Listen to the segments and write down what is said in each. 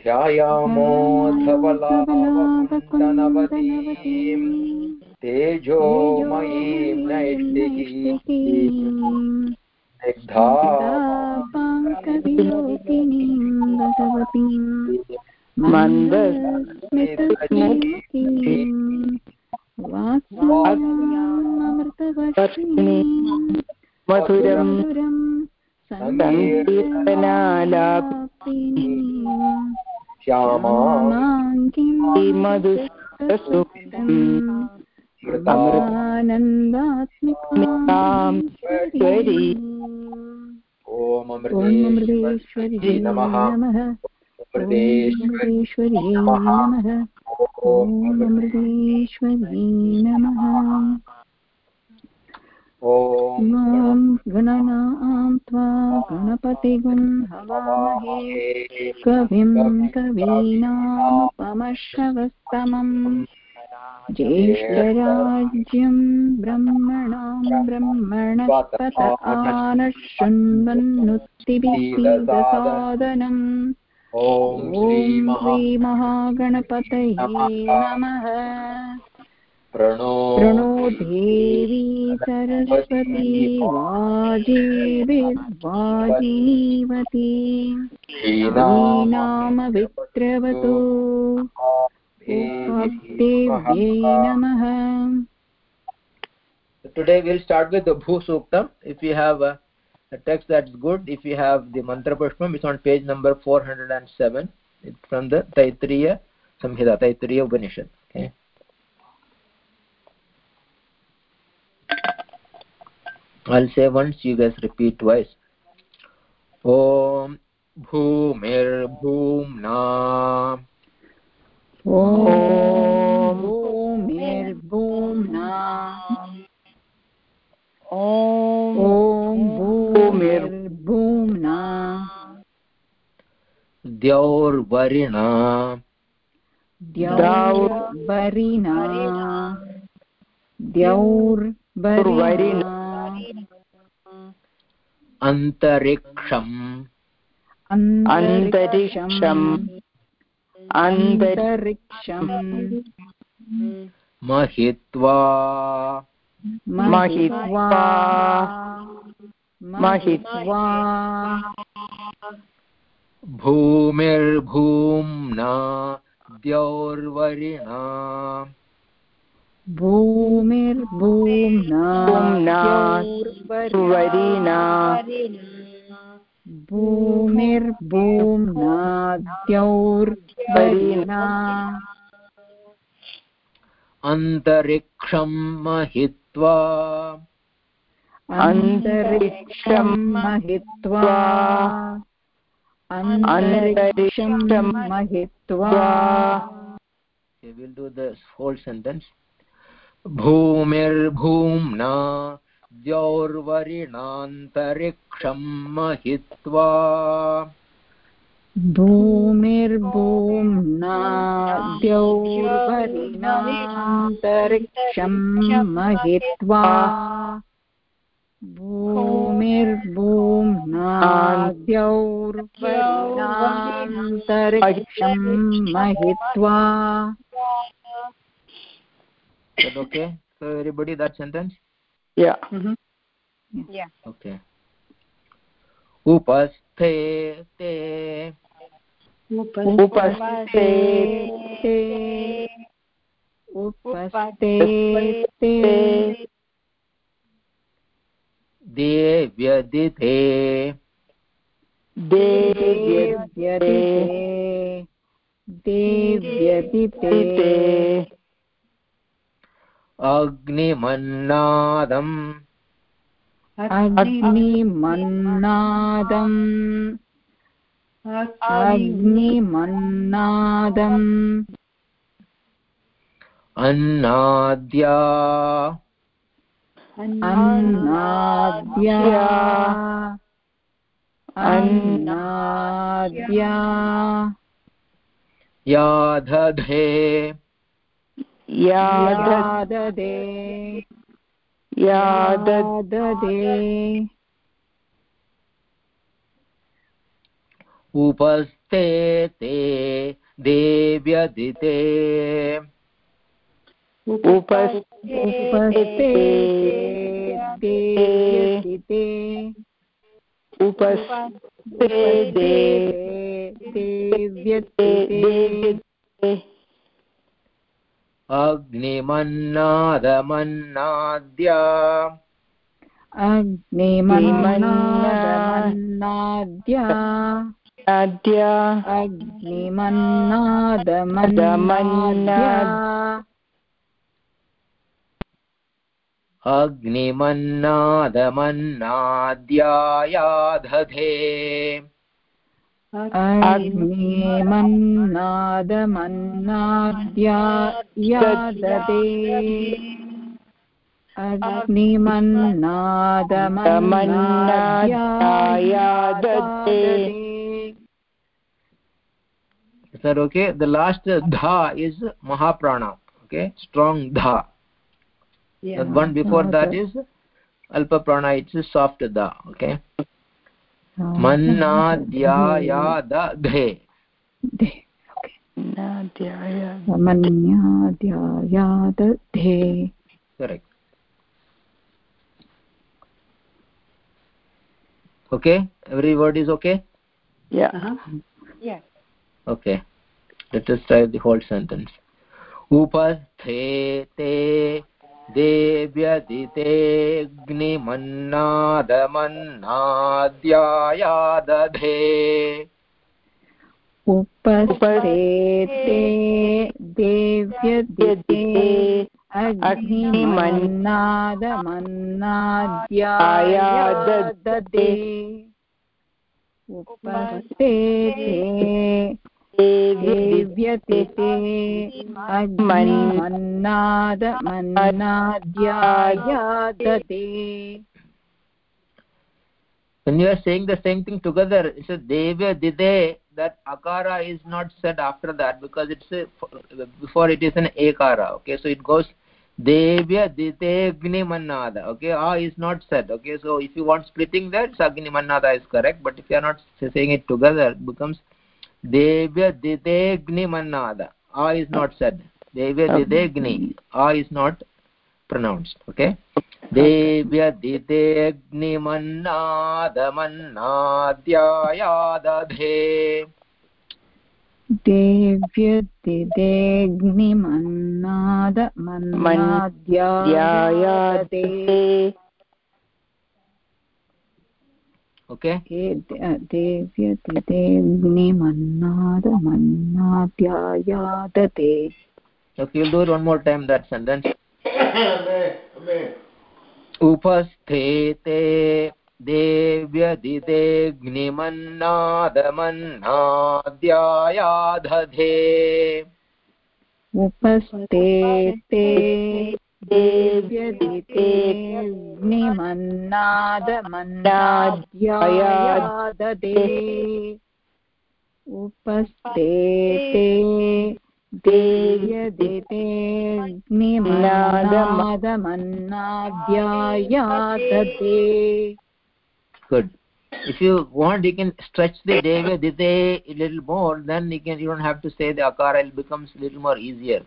ध्यायामो धवलावकुण्डनवतीम् तेजोमयीं नैष्टिकीम् स्निग्धापाङ्कविलोकिनीं भगवतीम् मन्दस्मितमुखीम् वाक्यामृतवर्षिणीम् मधुरं सङ्कीर्तनालापिनीम् श्यामाङ्कीं मधुसुखम् आनन्दात्मिकां ॐ अमृतेश्वर्यै नमः। अमृतेश्वर्यै नमः। ॐ अमृतेश्वर्यै नमः। ॐ गणनां त्वा गणपतिगुं हवामहे। कविं कवीनामुपमश्रवस्तमम् ज्येष्ठराज्यं ब्रह्मणां ब्रह्मणस्पत आनः शृण्वन्नुत्तिभिः ॐ श्रीमहागणपतये नमः प्रणो देवी सरस्वती वाजीविर्वाजीवती नाम। विप्रवतु नमः टुडे विल् स्टार्ट् वित् भू सूक्तम् if you have texts that's good if you have the मन्त्रपुष्पम् is on page number four hundred and seven from the Taittiriya Samhita Taittiriya Upanishad okay i'll say once you guys repeat twice om bhumir bhumna ॐ भूमिर्भूम्ना ॐ भूमिर्भूम्ना द्यौर्वरिणा द्यौर्वरिणा द्यौर्वरिणा अन्तरिक्षम् अन्तरिक्षम् अन्तरिक्षम् महित्वा। महित्वा। महित्वा। भूमिर्भूम्ना द्यौर्वरिणा। भूमिर्भूम्ना द्यौर्वरिणा भूमिर्भूम्नाद्यौर्वरिणा। अन्तरिक्षं महित्वा। अन्तरिक्षं महित्वा। अन्तरिक्षं महित्वा। Okay, we'll do the whole sentence. भूमिर्भूम्ना द्यौर्वरिणान्तरिक्षं महित्वा भूमिर्भूम्नाद्यौर्वरिणान्तरिक्षं महित्वा भूमिर्भूम्नाद्यौर्वरिणान्तरिक्षं महित्वा okay so everybody that sentence yeah mm -hmm. yeah okay upasthe te upasthe te upasthe te देव्यदिते देव्यदिते देव्यदिते अग्निमन्नादम्। अग्निमन्नादम्। अग्निमन्नादम्। अन्नाद्या। अन्नाद्या। अन्नाद्या। याधधे याददे। याददे। उपस्थे ते देव्यदिते। उपस्थे देव्यदिते। उपस्थे देव्यदिते। अग्निमन्नादमन्नाद्या। अग्निमन्नादमन्नाद्या। अद्य अग्निमन्नादमन्नाद्या। अग्निमन्नादमन्नाद्यायाधधे। अग्निमन्नादमन्नाद्या अग्ने मन्नादमन्नाद्यादते अग्निमन्नादमन्नाद्यादते सर ओके द लास्ट धा इज़ महाप्राण ओके स्ट्रांग धा वन बिफोर दैट इज़ अल्प प्राण इट्स सॉफ्ट धा okay Mannadhyayadadhe. मन्याद्यायादधे Correct. Okay, every word is okay? Uh-huh. Okay. Let us try the whole sentence. उपस्थे ते देव्यदितेऽग्निमन्नादमन्नाद्यायादधे। उपस्थिते देव्यदिते अग्निमन्नादमन्नाद्यायाददे उपस्थिते देव्यतिते अग्निमन्नादमन्नाद्यायाददे when you are saying the same thing together it's a devya dide that akara is not said after that because it's a, before it is an ekara okay so it goes devya dite agni mannada okay a is not said okay so if you want splitting that agni mannada is correct but if you are not saying it together it becomes devya dite agni mannada a is not said devya dite agni a is not pronounced okay देव्यदितेऽग्निमन्नादमन्नाद्यायादधे देव्यदिदेऽग्निमन्नादमन्नाद्यायादते okay देव्यदिदेऽग्निमन्नादमन्नाद्यायादते okay we'll do it one more time that sentence. उपस्थेते ते देव्यदितेऽग्निमन्नादमन्नाद्यायाददे उपस्थे ते देव्यदितेऽग्निमन्नादमन्नाद्यायाददे good if you want you can stretch the devya dite a little more then you can you don't have to say the akara it becomes a little more easier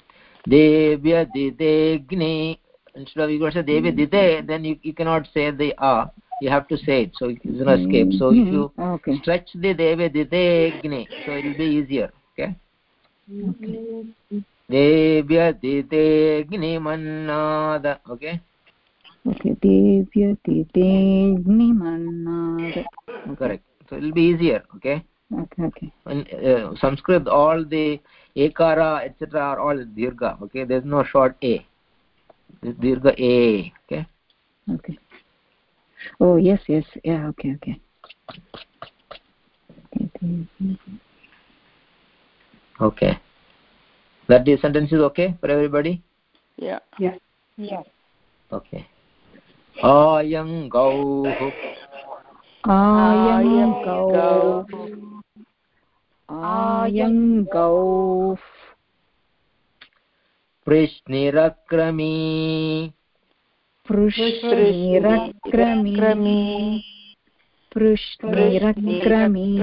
devya ditegni instead of you say devya dite then you, you cannot say the a you have to say it so it's an escape so if you okay stretch the devya ditegni so it will be easier okay mannada okay okay देव्यदितेऽग्निमन्नाद correct so it will be easier okay okay okay. And uh, sanskrit all the ekara etc are all dirgha okay? There's no short a. This dirgha a okay? Okay. Oh yes yes. Yeah okay okay. Okay. That the sentence is okay for everybody? Yeah. Yeah. Yeah. Okay. Ayam gauh ayam gau आयं गौ prishnirakrami पृष्णिरक्रमी। पृष्णिरक्रमी।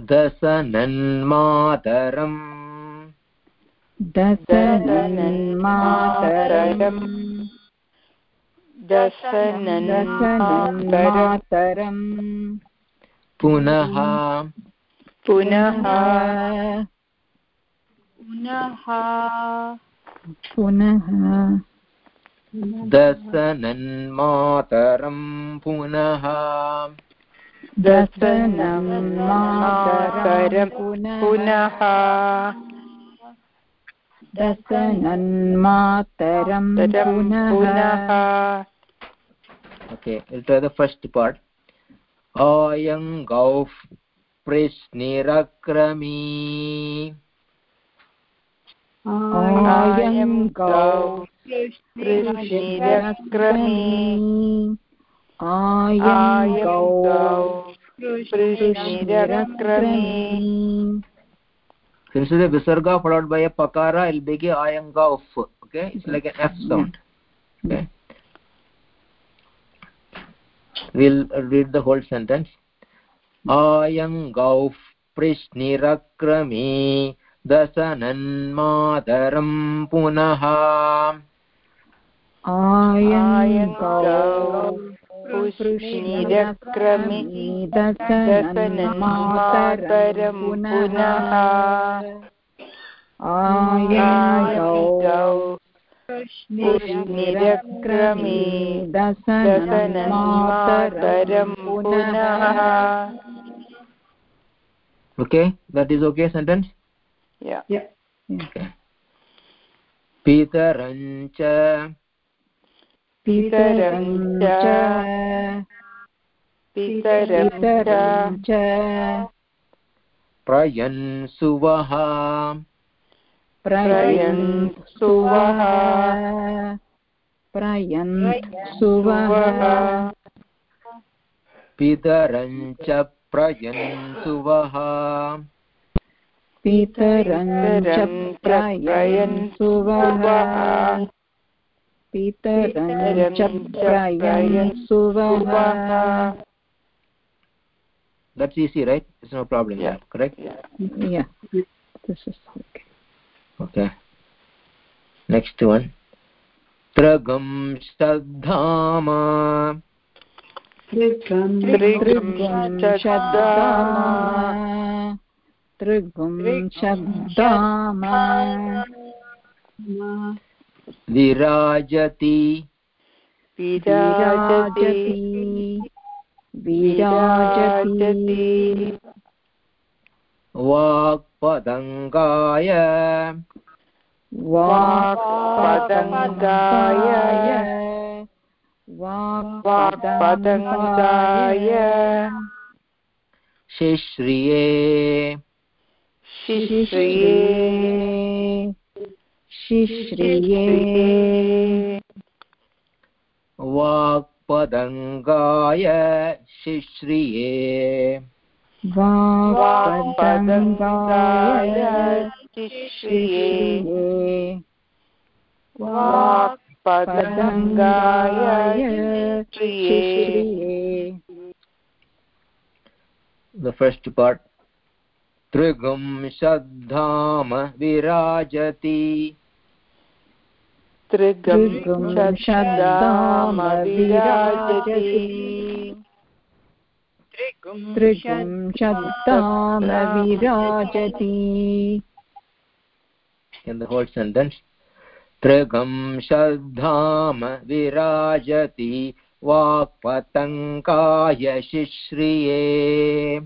दशनन्मातरम्। दशनन्मातरम्। दशनन्मातरम्। पुनः पुनः पुनः पुनः दशनन्मातरं पुनः दशनन्मातरं पुनः दशनन्मातरं पुनः okay we'll try the first part. Ayam gauf prishnirakrami आयं गौ कृष्णिरक्रमी आयं गौ कृष्णिरक्रमी since the visarga followed by a pakara it'll be a ayam gauf okay it's like an f sound okay we'll read the whole sentence ayam gauf prishnirakrami दशनन्मातरं पुनः आयं गौ पुष्णिरक्रमि दशनन्मातरं पुनः आयं निरक्रमे दशनमातरं पुनः। Okay that is okay sentence पितरं च पितरं च पितरं पितरं च प्रयन्सुवः प्रयन्सुवः प्रयन्सुवः पितरं च प्रयन्सुवः पितरं च प्रयन्सुवः पितरं च प्रयन्सुवः that's easy right it's no problem Yeah. correct yeah yeah this is okay Okay next one tragam shaddhama त्रिगं तृगुं शब्दाम विराजति विराजति विराजति वाक्पदङ्गाय वाक्पदङ्गाय। वाक्पदङ्गाय। शिश्रिये। शिश्रिये। शिश्रिये। वाक्पदङ्गाय शिश्रिये। शिश्रिये शिश्रिये the first part. Shaddham virajati. त्रिगुं शब्दाम विराजति त्रिगुं शब्दाम विराजति in the whole sentence trigam shaddham virajati वाक्पतङ्काय शिश्रिये।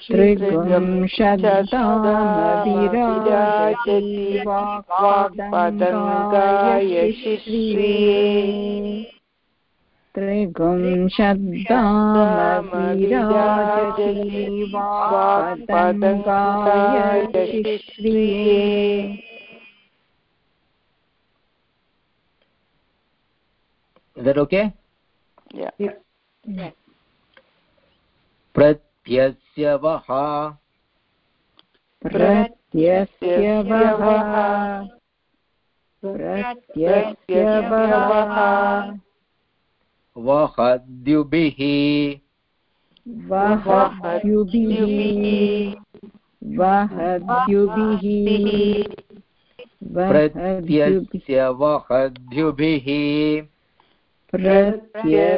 त्रिगुं शब्दाम विराजति वाक्पदङ्गाय शिश्रिये। त्रिगुं शब्दाम विराजति वाक्पदङ्गाय शिश्रिये is that okay? Yeah. प्रत्यस्य वः। प्रत्यस्य वः। प्रत्यस्यवः वहद्युभिः वहद्युभिः वहद्युभिः प्रत्यस्य वहद्युभिः प्रत्यस्यवहद्युभिः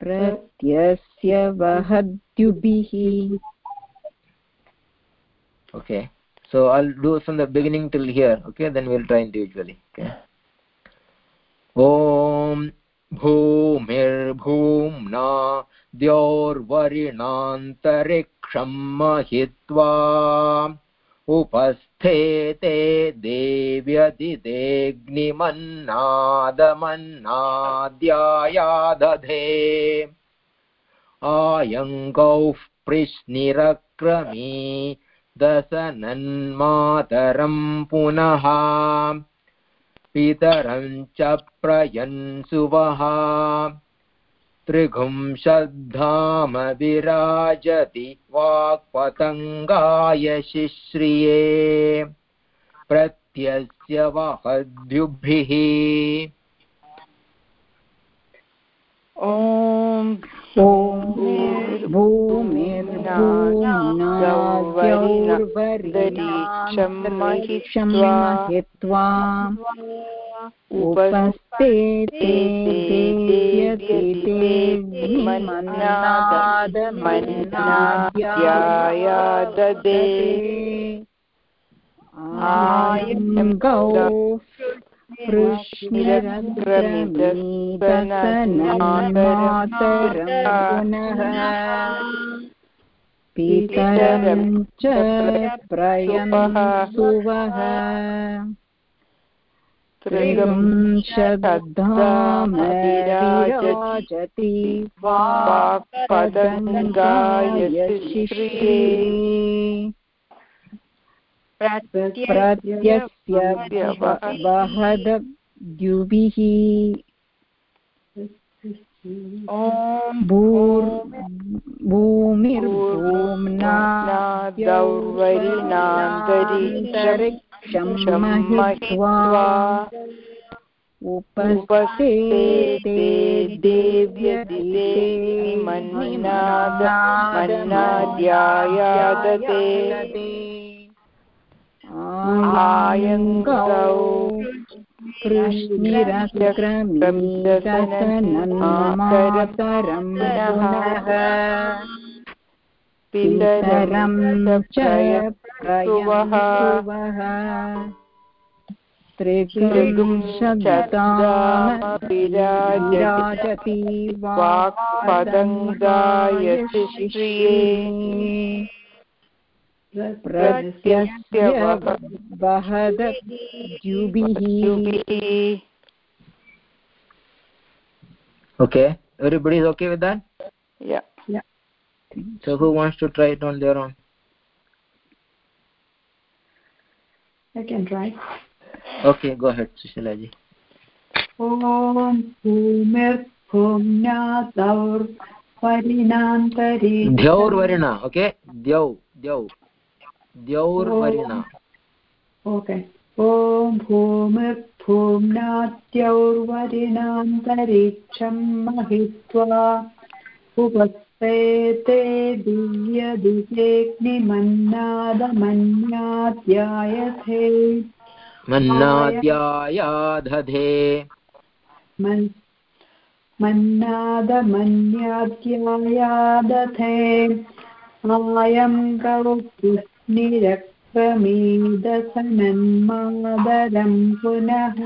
प्रत्यस्य वहद्युभिः okay so i'll do from the beginning till here okay then we'll try individually okay ॐ भूमिर्भूम्ना द्यौर्वरिणान्तरिक्षं महित्वा उपस्थेते देव्यदिदेऽग्निमन्नादमन्नाद्यायादधे आयङ्गौः पृश्निरक्रमी दशनन्मातरं पुनः पितरं च प्रयन्सुवः त्रिगुंशद्धाम विराजति वाक्पतङ्गाय शिश्रिये। प्रत्यस्य वहद्युभिः। ॐ भूमिर्भूम्नाद्यौर्वरिणान्तरिक्षं महित्वा उपस्थिते मन्नाद्यायाददे आयङ्गौ कृष्णरग्रमिदसनन्मातरं पुनः पितरं च प्रयन्सुवः त्रिगुंशद्धाम विराजति वाक्पदङ्गाय शिश्रिये प्रत्यस्य वहद्युभिः भूमिर्भूम्ना दौर्वरिणान्तरिक्षं महित्वा उपस्थिते देव्यदिदेमन्नाद्यायादते आयङ्गौ कृष्णिरक्रमिदसनन्मातरं पुनः पितरं च प्रयन्सुवः त्रिगुंशदाम विराजति वाक्पदङ्गाय प्रत्यस्य वहद्युभिः okay everybody is okay with that Yeah. Yeah. so who wants to try it on their own I can try. okay go ahead sushila ji Om Bhumir Bhumna ॐ भूमिर्भूम्ना दौर्परिणान्तरी द्यौर्वरिणा okay द्यौ द्यौ द्यौर्वरिणा। ओके। ॐ भूमिर्भूम्नाद्यौर्वरिणान्तरिक्षं महित्वा उपस्तेते दिव्यदिशेऽग्निमन्नादमन्याद्यायथे मन्नाद्यायाधधे। मन् मन्नादमन्याद्यायादथे आयं गौपुष्निरक्रमीदसनन्मादरं पुनः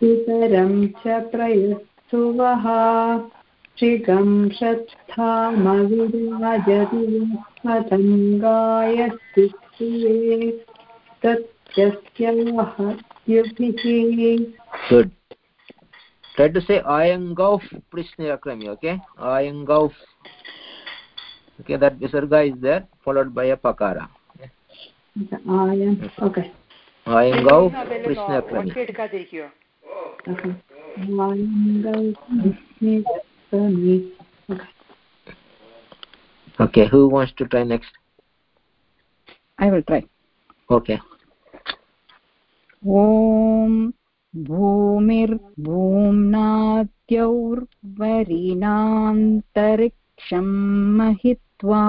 पितरं च प्रयत्सुवः श्रिगंशत्थामविराजति पतङ्गाय स्थितिये तत्यस्य वहद्युभिः good try to say ayangau prishnayakrami okay ayangau okay that visarga is there followed by a pakara okay i am okay i आयम् okay ayangau prishnayakrami okay okay who wants to try next i will try okay ॐ भूमिर्भूम्नाद्यौर्वरिणान्तरिक्षं महित्वा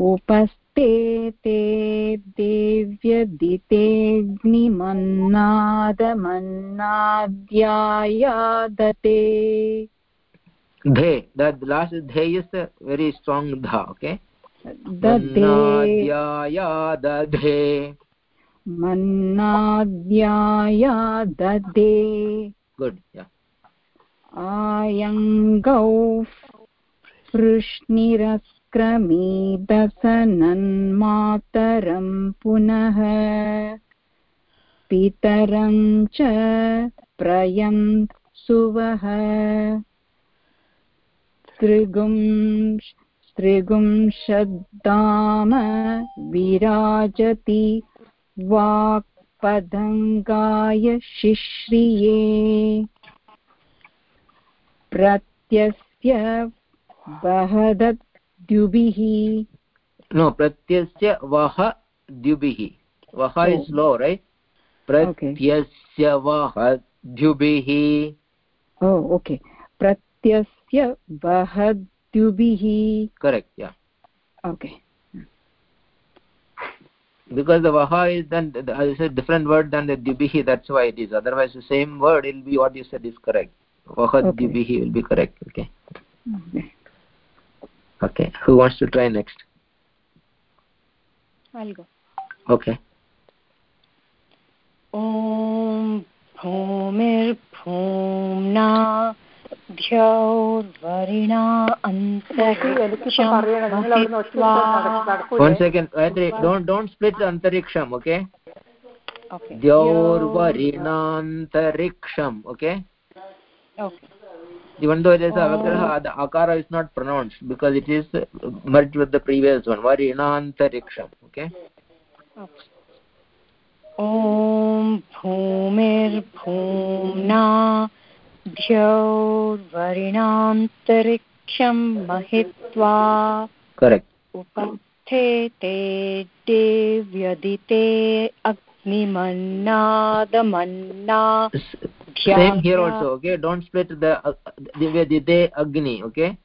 उपस्ते ते दिव्यदितेऽग्निमन्नादमन्नाद्यायादते धे दास् धे is very strong ध ओके दधे मन्नाद्याया ददे गुड् आयङ्गौ पृश्निरस् आयङ्गौ वृष्णिरक्रमीदसनन्मातरं पुनः पितरं च प्रयं सुवः। त्रिगुं त्रिगुंशद्दाम विराजति वाक्पदङ्गाय शिश्रिये। प्रत्यस्य वहदद्युभिः no pratyasya vaha dyubhi vaha is Oh. low right Okay. pratyasya vaha dyubhi oh okay प्रत्यस्य वहद्युभिः correct yeah okay because the vaha is then the- I said different word than the dyubhi that's why it is otherwise the same word will be what you said is correct vaha Okay. dyubhi will be correct okay okay. okay who wants to try next i'll go okay ॐ भूमिर्भूम्ना ध्योर्वरिणा One second, don't don't split the antariksham, okay? Okay. Okay? Okay. Even though it is avagraha the akara is not pronounced because it is uh, merged with the previous one varinantariksham okay ॐ भूमिर्भूम्ना ध्यौर्वरिणान्तरिक्षं महित्वा correct उपस्थेते देव्यदिते अग्निमन्नादमन्ना same here also okay don't split the uh, divyadite agni okay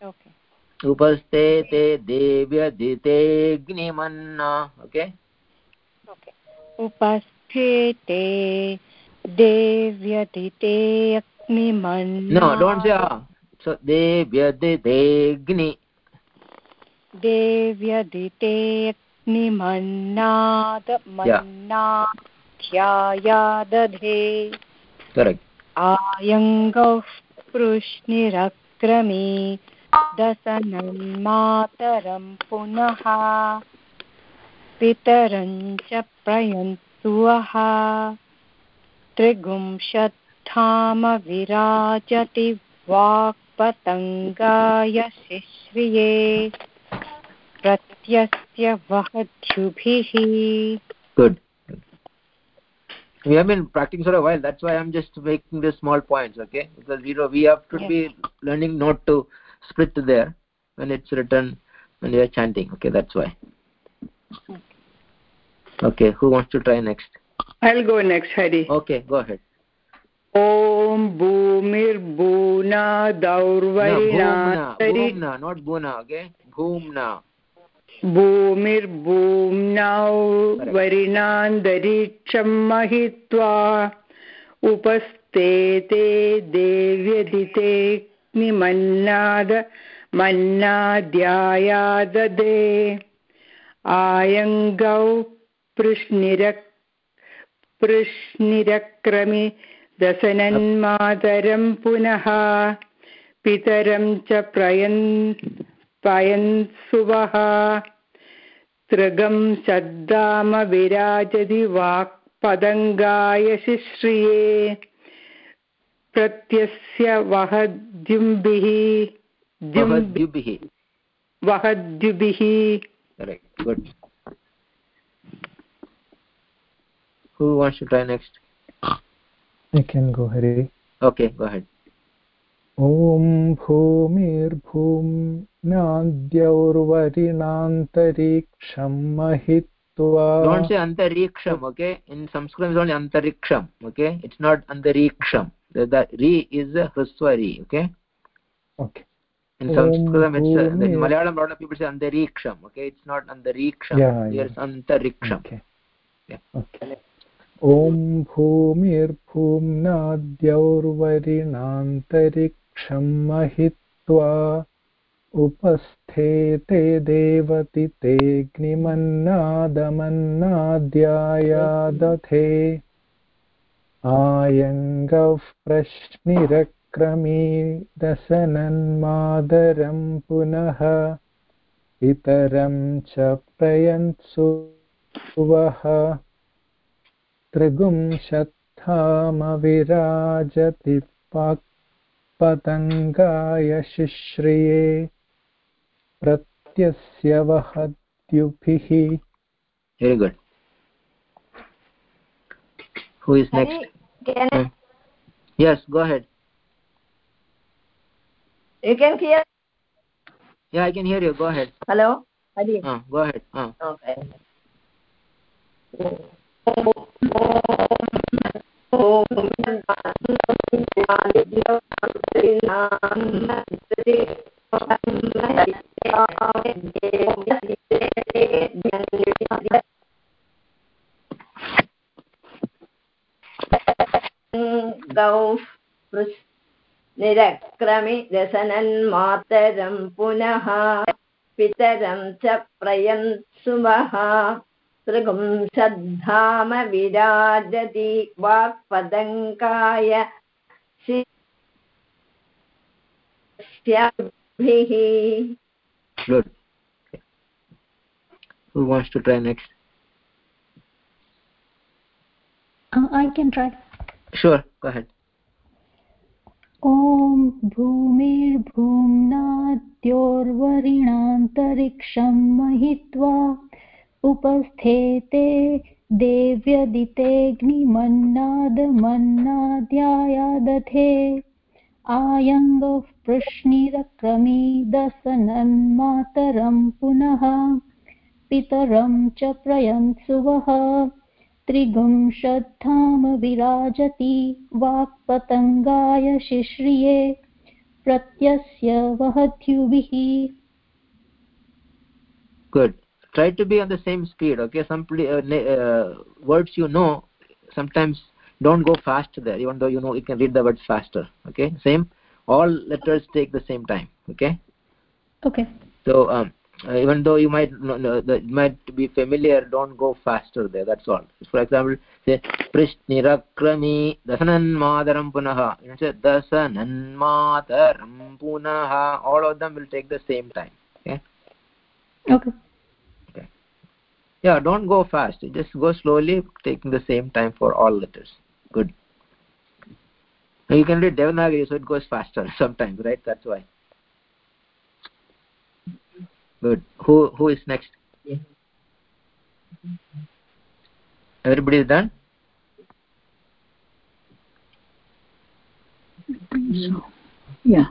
Okay. upaste te devyadite agnimanna okay Okay. उपस्थेते देव्यदिते अग्निमन्ना no don't say ah so devyadite agni देव्यदिते अग्निमन्नादमन्ना ध्यायादधे correct आयङ्गौः पृश्निरक्रमी दशनन्मातरं पुनः पितरं च प्रयन्तुवः त्रिगुंशद्धाम विराजति वाक्पतङ्गाय शिश्रिये प्रत्यस्य वहद्युभिः good. we have been practicing for a while that's why i'm just making the small points okay because you know we have to Yeah. be learning not to split there when it's written when we are chanting okay that's why okay who wants to try next I'll go next, Hari. okay go ahead Om भूमिर्भूना no, दौर्वरिणा bhumna bhumna not bhuna okay bhumna भूमिर्भूम्नौ वरिणान्तरिक्षं महित्वा उपस्ते ते देव्यदितेऽग्निमन्नाद मन्नाद्यायाददे। आयङ्गौ पृश्निरक् पृश्निरक्रमि दशनन्मातरं पुनः पितरं च प्रयन् पयन्सुवः तृगं Shaddam विराजति वाक्पदङ्गाय शिश्रिये। प्रत्यस्य वहद्युम्भिः द्युम्भिः वहद्युभिः Who wants to try next? I can go ahead. Okay, go ahead. Om भूमिर्भूम् भूमिर्भूम्नाद्यौर्वरिणान्तरिक्षं महित्वा don't say antariksham okay in sanskrit it's only antariksham okay it's not antariksham the, the re is a hraswa re okay okay in Om sanskritam it's uh, in malayalam a lot of people say antariksham okay it's not antariksham Yeah, yeah. it's antariksham okay Yeah. okay ॐ भूमिर्भूम्नाद्यौर्वरिणान्तरिक्षं महित्वा। उपस्थेते देवतितेऽग्निमन्नादमन्नाद्यायादथे आयङ्गः प्रश्निरक्रमीदशनन्मादरं पुनः पितरं च प्रयन्सुवः। त्रिगुंशत्थामविराजति पाक् पतङ्गाय शिश्रिये प्रत्यस्य वहद्युभिः very good who is next Can Hmm. yes go ahead you can hear? yeah i can hear you go ahead Hello? Hari. uh, go ahead uh. Okay. गौ रसनन्मातरं पुनः पितरं च प्रयन्सुमः त्रिगुंसद्धाम विराजति वाक्पदङ्काय good. Who wants to try next? Uh, I can try. sure go ahead. ॐ भूमिर्भूम्नाद्योर्वरिणान्तरिक्षं महित्वा उपस्थेते देव्यदितेऽग्निमन्नादमन्नाद्यायादथे आयङ्गः प्रश्निरक्रमीदसनन्मातरं पुनः पितरं च प्रयन्सुवः त्रिगुंशद्धाम विराजति वाक्पतङ्गाय शिश्रिये प्रत्यस्य वहद्युभिः good try to be on the same speed okay some pl- uh, na- uh, words you know sometimes don't go fast there even though you know you can read the words faster okay same all letters take the same time okay Okay. so um, uh, even though you might no, no, that might be familiar don't go faster there that's all. For example say prishnirakrami dasanan madaram punaha you know, say dasanan madaram punaha all of them will take the same time okay. Okay. yeah don't go fast. Just go slowly taking the same time for all letters. Good. You can read devanagari so it goes faster sometimes right? That's why good who who is next everybody is done So, yeah.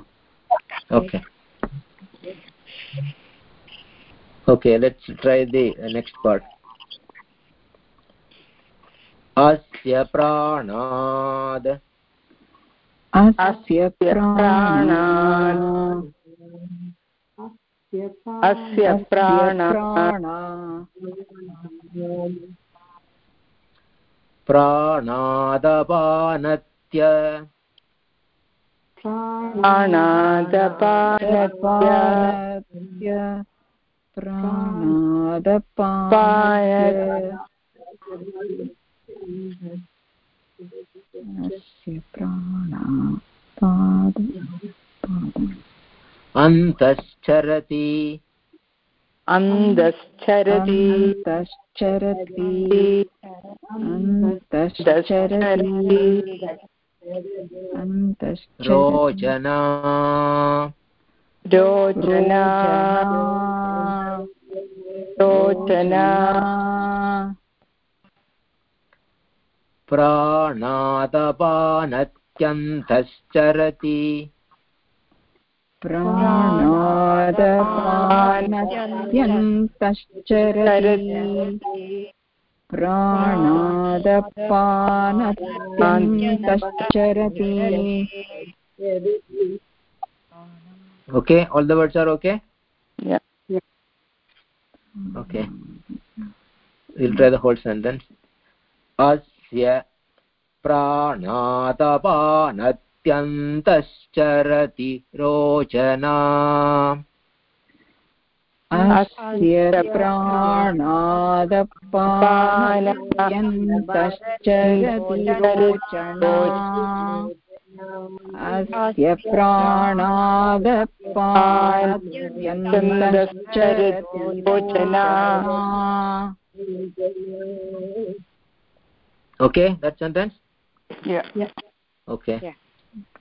okay okay let's try the uh, next part asya pranad अस्य प्राणात् अस्य प्राणा प्राणा प्राणादपानत्य। प्राणादपानत्य। प्राणादपाय अस्य प्राणा पाद पादम् अन्तश्चरति अन्तश्चरति अन्तश्चरति अन्तश्चरति रोचना रोचना रोचना प्राणादपानत्यन्तश्चरति प्राणादपानत्यन्तश्चरति प्राणादपानत्यन्तश्चरति okay all the words are okay Yeah. okay we'll try the whole sentence asya प्राणादपानत्यन्तश्चरति रोचना। अस्य प्राणादपानत्यन्तश्चरति रोचना। अस्य प्राणादपानत्यन्तश्चरति रोचना okay. That sentence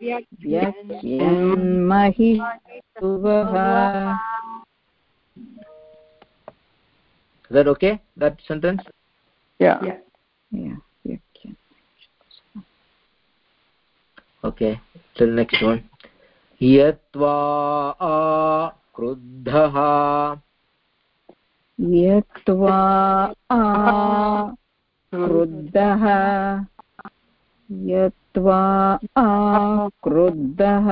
व्यख्यन्महिषः व्यख्यन्महिषत्सुवः व्यख्यन्महिषस्सुवः व्यख्यन्महिषुवः is that okay that sentence Yeah. Yeah. Yeah. व्यख्यन् okay till next one यत्वा क्रुद्धः यत्त्वा क्रुद्धः यत्त्वा क्रुद्धः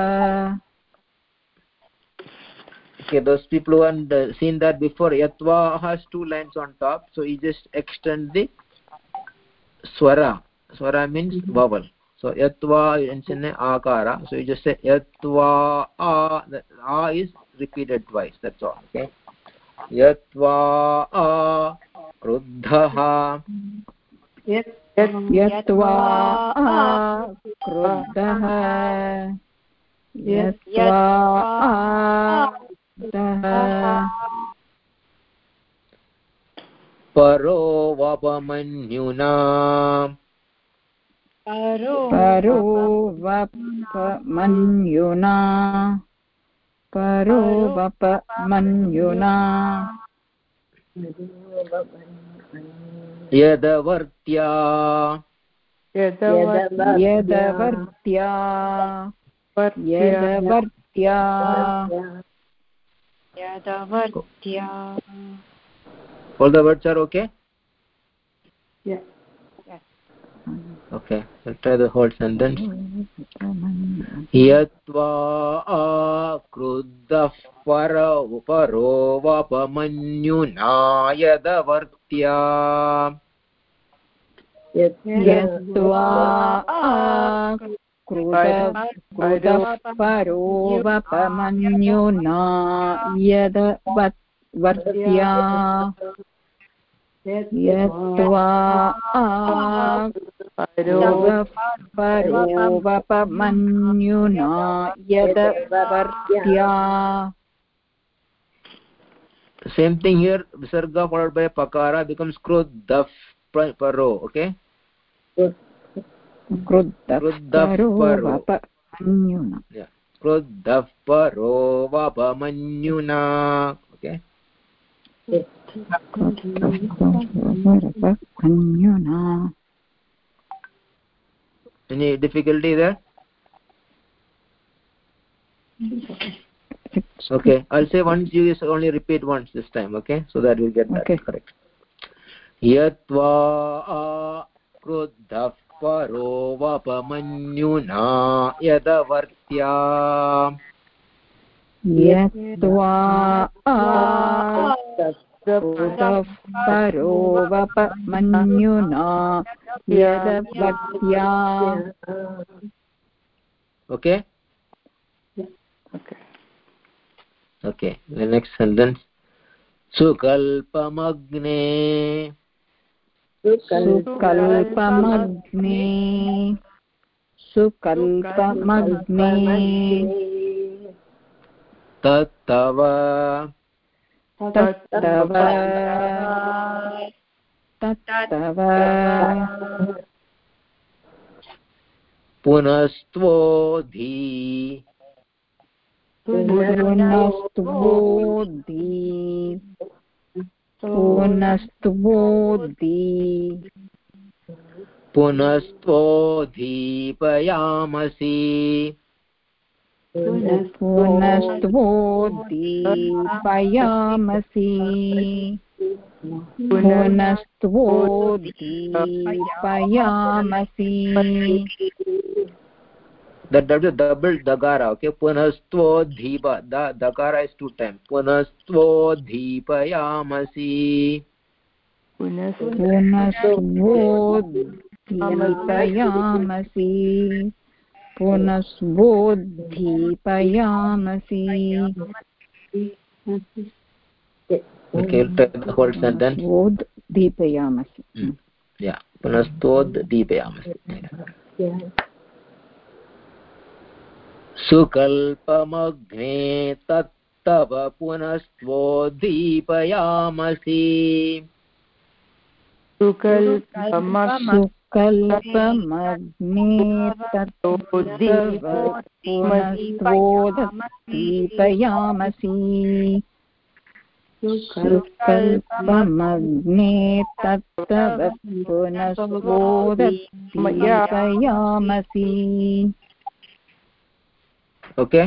okay those people who uh, seen that before yatva has two lines on top so you just extend the swara swara means mm -hmm. vowel so yatva ends in a akara so you just say yatva a the a is repeated twice that's all okay yatva a क्रुद्धः यत्त्वा क्रुद्धः यत्त्वा क्रुद्धः परो वपमन्युना। परो यदवर्त्या यदवर्त्या यदवर्त्या यदवर्त्या all the words are okay Yeah. let's try the whole sentence. यत्वा क्रुद्धः परो परो वपमन्युना यदवर्त्या यत्त्वा क्रुधः परो यदवर्त्या यत्त्वा परो वपमन्युना यदवर्त्या same thing here visarga followed by pakara becomes kruddhah paro okay क्रुद्धः क्रुद्धः परो परो। वपमन्युना yeah क्रुद्धः परो वपमन्युना okay वपमन्युना any difficulty there okay i'll say once you just only repeat once this time okay so that we'll get that Okay. correct यत्वा क्रुद्धः परो वपमन्युना यदवर्त्या यत्त्वा परो वपमन्युना यदवर्त्या okay Okay. okay the next sentence sukalpamagne सुकल्पमग्ने सुकल्पमग्ने तत्तव तत्तव। तत्तव। पुनस्त्वोधी पुनस्त्वोद्धि पुनस्त्वोद्धि पुनस्त्वोद्धीपयामसि ो दीपयामसीनो दीपयामसी डबल दगारा ओके पुनस्वो दीप दगारा इज़ टू पुनस्त्वोद्दीपयामसि पुनस्त्वोद्दीपयामसि पुनस्त्वोद्दीपयामसि पुनस्बोद्धीपयामसि hmm. दीपयामसि सुकल्पमग्ने तत्तव पुनस्त्वोद्दीपयामसि सुकल्पमग्ने पुनस्त्वोदीपयामसि सुकल्पमग्ने तत्तव पुनस्त्वोदीपयामसि okay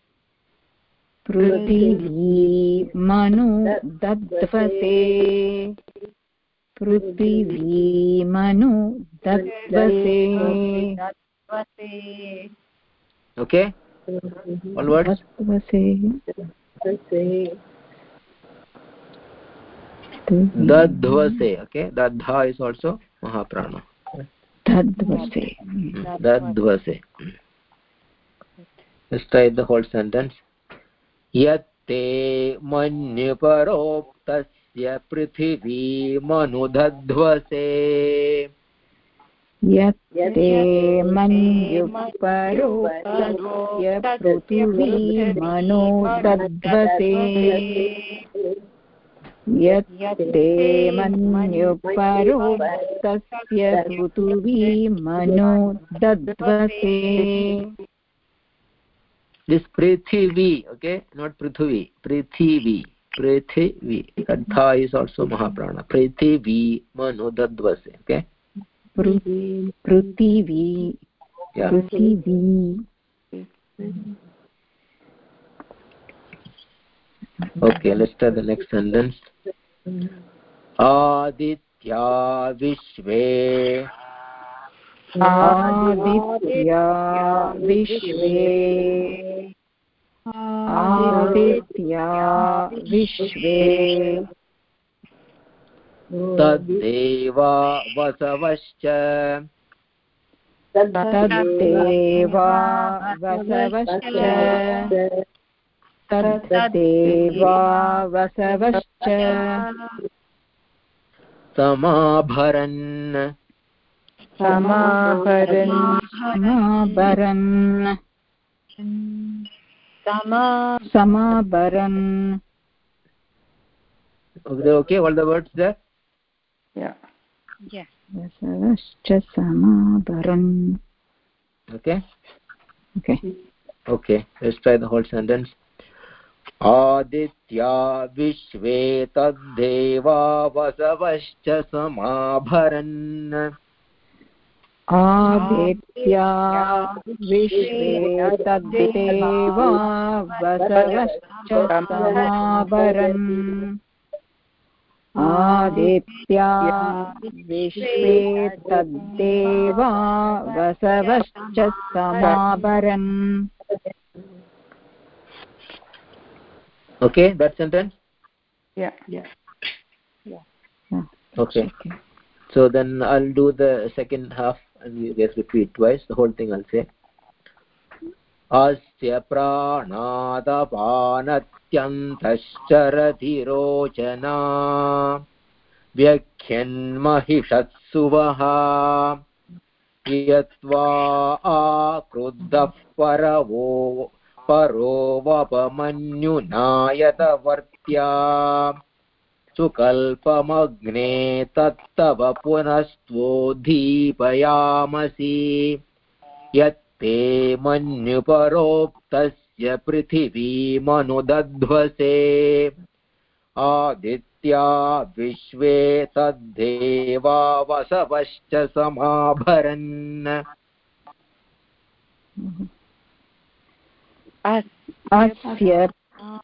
पृथिवी मनु दध्वसे पृथिवी Manu दध्वसे okay all words दध्वसे dadhvase okay dadha is also mahaprana दध्वसे dadhvase let's try the whole sentence yatte manyuparoptasya पृथिवी मनुदध्वसे यत्ते मन्युपरोक्तस्य पृथिवी मनो दध्वसे यत्ते मन्युपरोक्तस्य पृथिवी मनो दध्वसे this prithvi okay not prithvi prithvi prithvi tha is also mahaprana prithvi manodadvase okay पृ- पृथिवी yeah पृथिवी okay let's try the next sentence aditya vishve Aditya विश्वे। आदित्या विश्वे। तद्देवा वसवश्च। तद्देवा वसवश्च। तद्देवा वसवश्च। समाभरन्। समाभरन् समाभरन् समाभरन् okay okay all the words there वसवश्च समाभरन् okay okay okay let's try the whole sentence आदित्या विश्वे तद्देवा वसवश्च समाभरन् आदित्या विश्वे तद्देवा वसवश्च समाभरन् आदित्या विश्वे तद्देवा वसवश्च समाभरन् okay that sentence Yeah, yeah. okay so then i'll do the second half And you guys repeat twice the whole thing i'll say. अस्य प्राणादपानत्यन्तश्चरति रोचना व्यख्यन्महिषत्सुवः यत्वा आक्रुद्धः परवो परोवपमन्युनायतवर्त्या सुकल्पमग्ने तत्तव पुनस्त्वोद्दीपयामसि यत्ते मन्युपरोक्तस्य पृथिवीमनुदध्वसे आदित्या विश्वे तद्धेवा वसवश्च समाभरन्। अस्य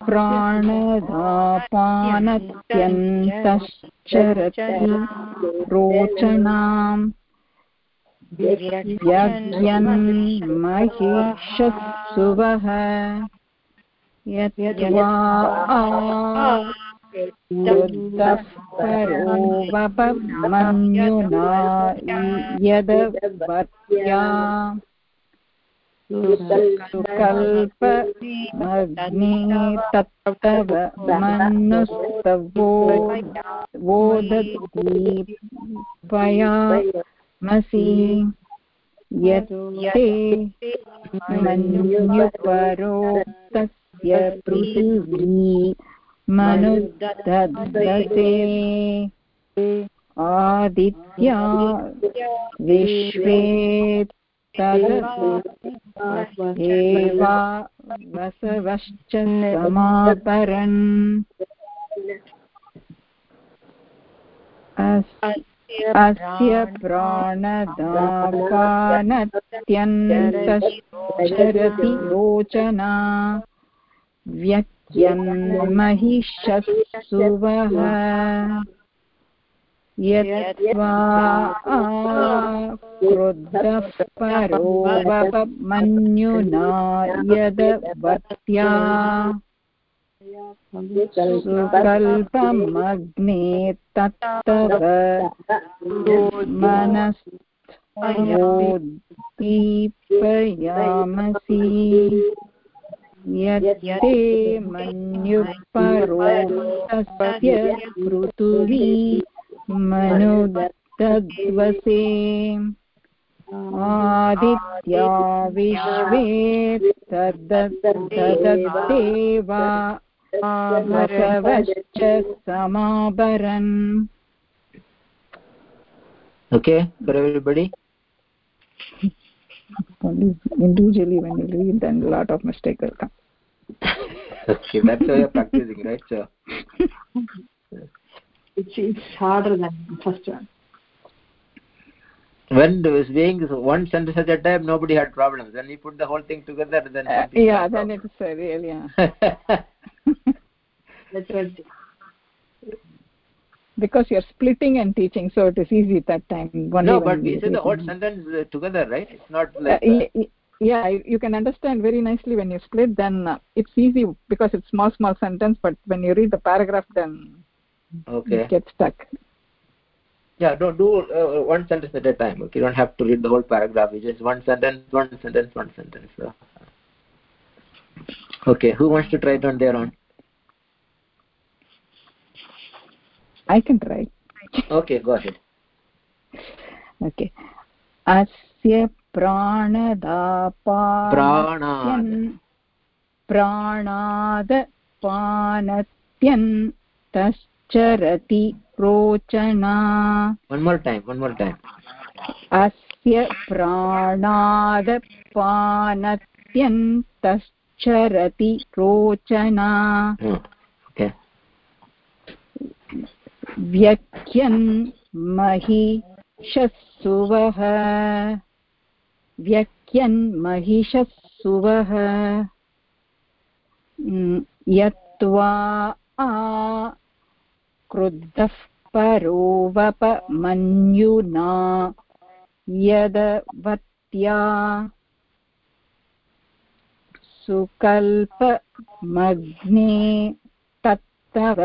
प्राणदापानत्यन्तश्चरति रोचनाम् यज्ञन्महिषत्सुवः यद्वा क्रुद्धः परोवपमन्युना यदवर्त्या सुकल्पमग्ने तत्तव मनुस्तवो वोददीपयामसि यत्ते मन्युपरोक्तस्य पृथिवी मनुदधसे आदित्या विश्वे तदेवा वसवश्च समापरन् अस्य प्राणदापानत्यन्तश्चरति रोचना व्यक्यन्महिषत्सुवः यत्वा क्रुद्धः परोवपमन्युना यदवत्या सुकल्पमग्ने तत्तव मनस्तवोद्दीपयामसि यत्ते मन्युपरोक्तस्य पृथिवी मनुदद्वसे आदित्या विश्वे तददेवा वसवश्च समाभरन् okay for everybody individually when you read then a lot of mistake will come okay that's how you're practicing right so It's, it's harder than the first one. when there was being one sentence at a time nobody had problems when you put the whole thing together then uh, yeah have then it's uh, really yeah. That's what. because you're splitting and teaching so it is easy at that time only no when but we you say the whole sentence uh, together right it's not Uh, like uh, y- y- yeah you- you can understand very nicely when you split then uh, it's easy because it's small small sentence but when you read the paragraph then okay it gets stuck yeah don't do uh, one sentence at a time okay you don't have to read the whole paragraph it's just one sentence one sentence one sentence so. okay who wants to try it on their own i can try okay go ahead okay अस्य प्राणदापा प्राणाद् प्राणादपानत्यन्तश्चरति रोचना one more time one more time. अस्य प्राणादपानत्यन्तश्चरति रोचना Hmm. okay. व्यख्यन्महिषस्सुवः व्यख्यन्महिषस्सुवः उम्, यत्वा आ क्रुद्धः परोवपमन्युना यदवत्या सुकल्पमग्ने तत्तव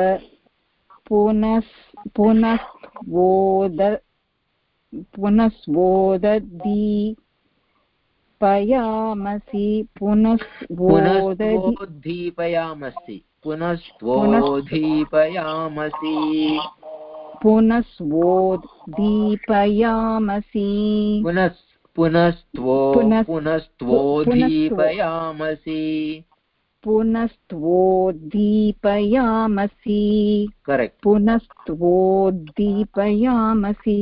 पुनस् पुनस्वोद पुनस्वोदधी पयामसि पुनस्वोदधि पुनस्त्वोद्दीपयामसि पुनस्त्वोद्दीपयामसि पुनस्वोद्दीपयामसि पुनस् पुनस्त्वो पुनस्- पुनस्त्वोद्दीपयामसि correct पुनस्त्वोद्दीपयामसि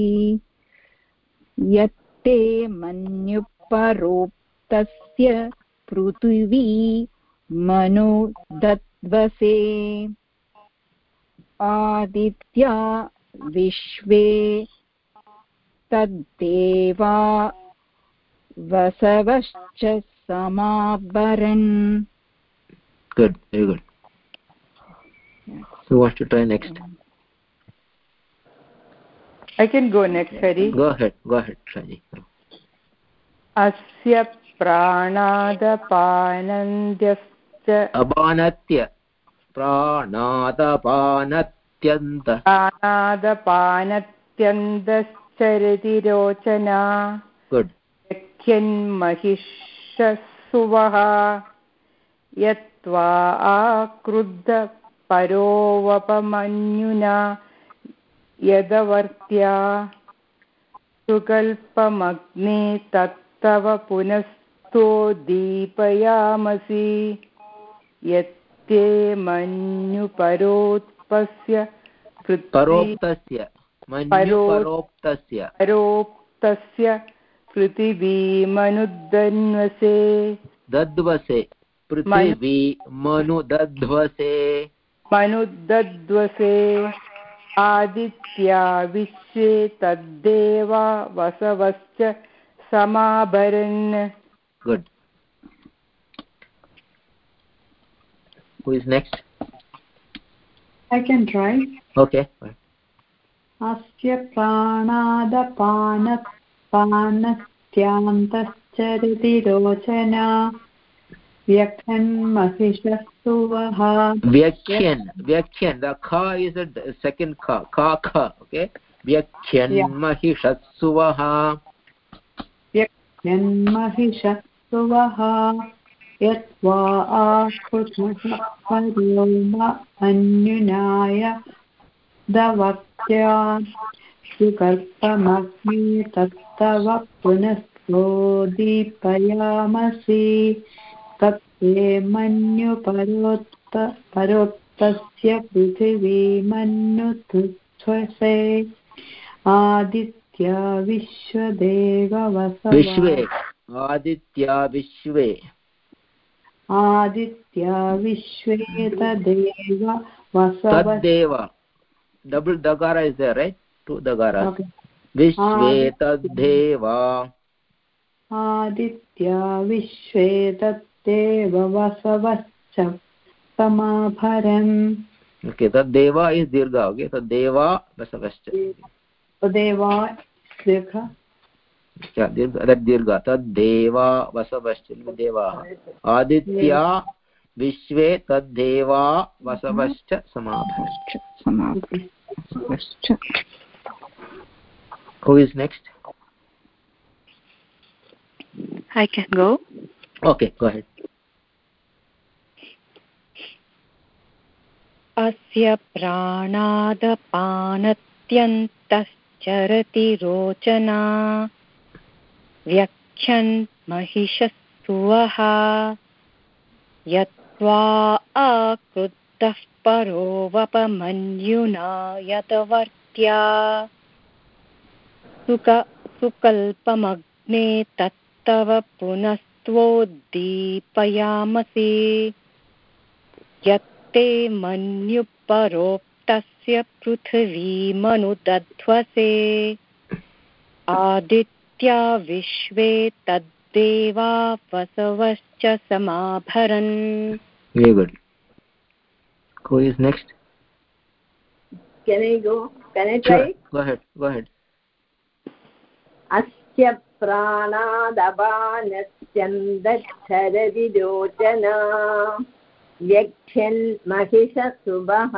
यत्ते मन्युपरोक्तस्य पृथिवी मनु दद्वसे आदित्या विश्वे तद्देवा वसवश्च समाभरन् good very good who wants to try next I can go next, Hari. go ahead go ahead Shaji. अस्य प्राणादपानन्द्यश्च अपानत्य प्राणादपानत्यन्त। प्राणादपानत्यन्दश्चरतिरोचना। Good. यख्यन्महिषसुवः यत्त्वा आक्रुद्ध परोवपमन्युना यदवर्त्या सुकल्पमग्ने तत्तव पुनस्तो दीपयामसि। यत्ते मन्युपरोत्पस्य परोक्तस्य परोक्तस्य पृथिवीमनुदन्वसे दद्वसे पृथिवी मनु दध्वसे मनुदद्वसे। आदित्या विश्वे तद्देवा वसवश्च समाभरन् good who is next I can try. okay अस्य प्राणादपानपानस्त्यान्तश्चरति रोचना व्यखन्महिषस्तु वः vyakyan vyakyan the kha is a d- second kha ka kha okay vyakyan Yeah. Mahishassuvaha यन्महिषस्तु वः यत्त्वा आकृतः परोम अन्युनाय दवत्या सुकल्पमग्ने तत्तव पुनस्त्वोदीपयामसि तत्ते मन्युपरोक्त परोक्तस्य पृथिवीमन्युतुध्वसे आदित्या विश्वे आदित्या विश्वे। आदित्या विश्वे तदेव डबल दगार इज़ देयर राइट टू दगार। विश्वे तदेव आदित्या विश्वे दीर्घ ओके तदेव दीर्घ vasavascha will be devaः आदित्या विश्वे तद्देवा वसवश्च समाभरन् समापश्च who is next I can go. okay go ahead अस्य प्राणादपानत्यन्तश्चरति रोचना। व्यख्यन् महिषस्तुवः। यत्त्वा आकृद्धः परोवपमन्युना यतवर्त्या। सुक सुकल्पमग्ने तत्तव पुनस्त्वोद्दीपयामसि। यत्ते तस्य पृथिवीमनुदध्वसे आदित्या विश्वे तद्देवा वसवश्च समाभरन्। अस्य प्राणादबानस्यन्दच्छरदि व्यक्ष्यन् महिषसुभः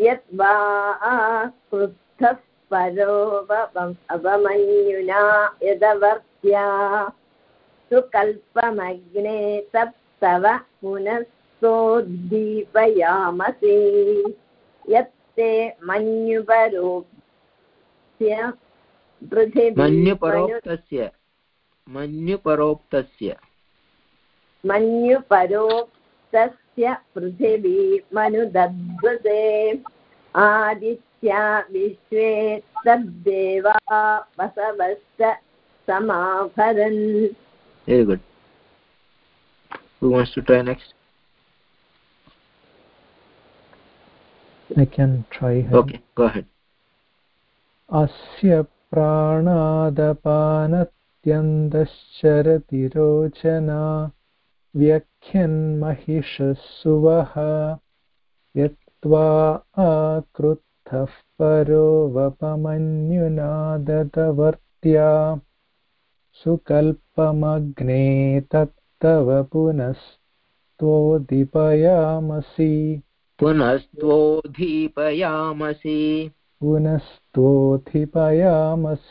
यत् क्रुद्धः परोपम् अवमन्युना यदवर्त्या सुकल्पमग्ने तप्तव पुनस्तोद्दीपयामसि। यत्ते मन्युपरोक्त्य मन्युपरोक्तस्य। मन्युपरोक्तस्य। मन्युपरोक्तस्य। आदित्य पृथिवी मनुदध्वसे आदित्या विश्वे तद्देवा वसवश्च समाभरन् very good Who wants to try next? I can try. Him. Okay, go ahead. अस्य प्राणादपानत्यन्दश्चरति रोचना व्यख्यन्महिषस्सुवः यत्त्वा आकृत्थः परो वपमन्युनादतवर्त्या सुकल्पमग्ने तत्तव पुनस्त्वोदीपयामसि पुनस्त्वोदीपयामसि पुनस्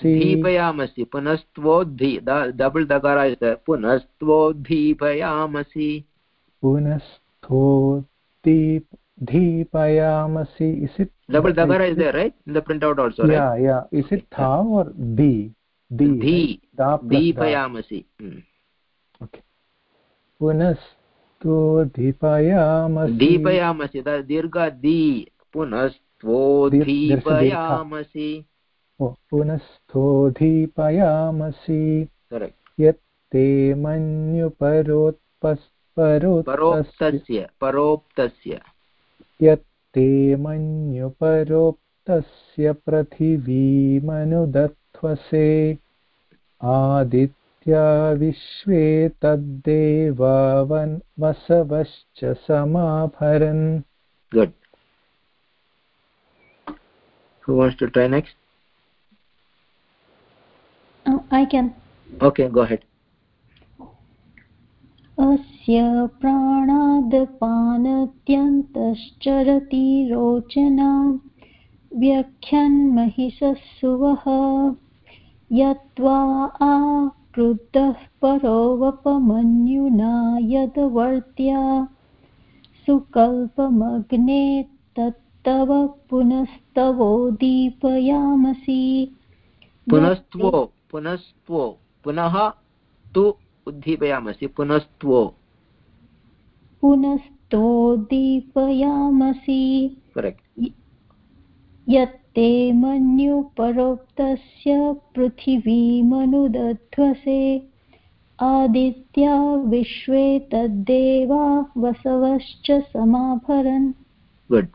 ीपयामसि पुनस्त्वोद्धि डबल् दकारा पुनस्त्वोद्धीपयामसि। पुनस्त्वोद्दीपयामसि डबल् दीपयामसि। दीर्घ दी पुनस् स्वोधीपयामसि पुनस्थोधीपयामसि यत्ते मन्युपरोत्परोक्तस्य परोक्तस्य यत्ते मन्युपरोक्तस्य पृथिवीमनुदत्वसे आदित्या विश्वे तद्देवावन् वसवश्च समाभरन्। Good who wants to try next? Oh i can. Okay go ahead. अस्य प्राणादपानत्यन्तश्चरति रोचना व्यख्यन्महिषः सुवः यत्त्वा आक्रुद्धः परोवपमन्युना यदवर्त्या सुकल्पमग्ने तत् पुनस्तव पुनस्तवो दीपयामसि। पुनस्त्वो पुनस्त्वो पुनः तु उद्दीपयामसि पुनस्त्वो। पुनस्तो दीपयामसि। यत्ते मन्युपरोक्तस्य पृथिवीमनुदध्वसे आदित्या विश्वे तद्देवा वसवश्च समाभरन्। Good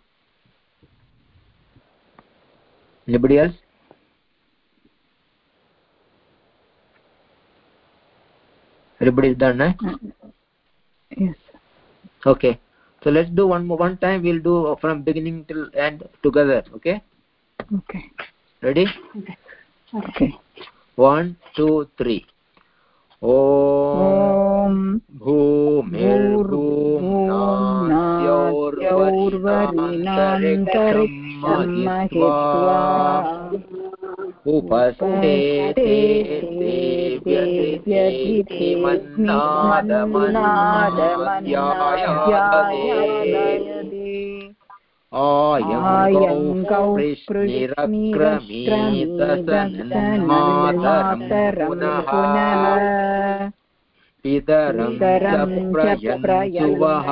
Anybody else? Everybody is done, eh? Yes. Okay. So let's do one more, one time. We'll do from beginning till end together. Okay. Okay. Ready? Okay. okay. One, two, three. ॐ उपस्ते य श्रीमन्नादमुनाद्याय आयायं कौ श्रीरक्रवि पितरकरं प्रयुवः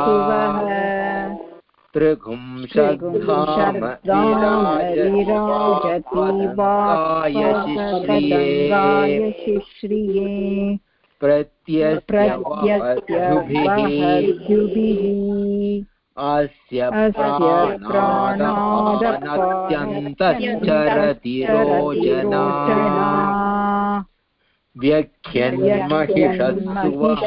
त्रिघुंषद्धामतिरायशिश्रिये प्रत्यस्युभिः अस्य प्राणादप्राणादप्यन्तश्चरति रोचना व्यख्यन्महिषत्सुवः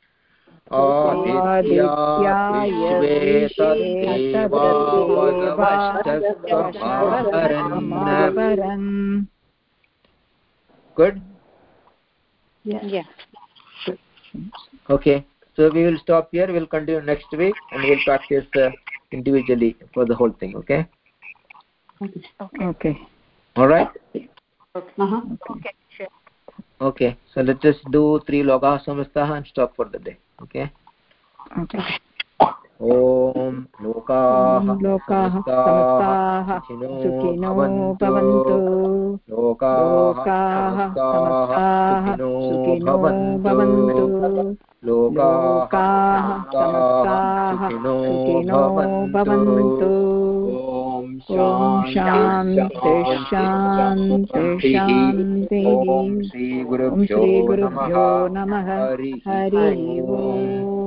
विश्वेतद्देवावसवश्चमाभरन् Good? yeah Okay. So we will stop here. We'll continue next week and we'll practice uh, individually for the whole thing. Okay? okay All right? uh-huh. okay sure Okay. So let us do three lokaha samastaha and stop for the day. Okay? okay ॐ लोकाः लोकाः समस्ताः समस्ताः सुखिनो सुखिनो भवन्तु भवन्तु लोकाः लोकाः समस्ताः समस्ताः सुखिनो सुखिनो भवन्तु भवन्तु लोकाः लोकाः समस्ताः सुखिनो सुखिनो भवन्तु ॐ शान्ति शान्ति शान्तिः ॐ ॐ श्रीगुरुभ्यो नमः। हरिः हरि ओम्। ओम्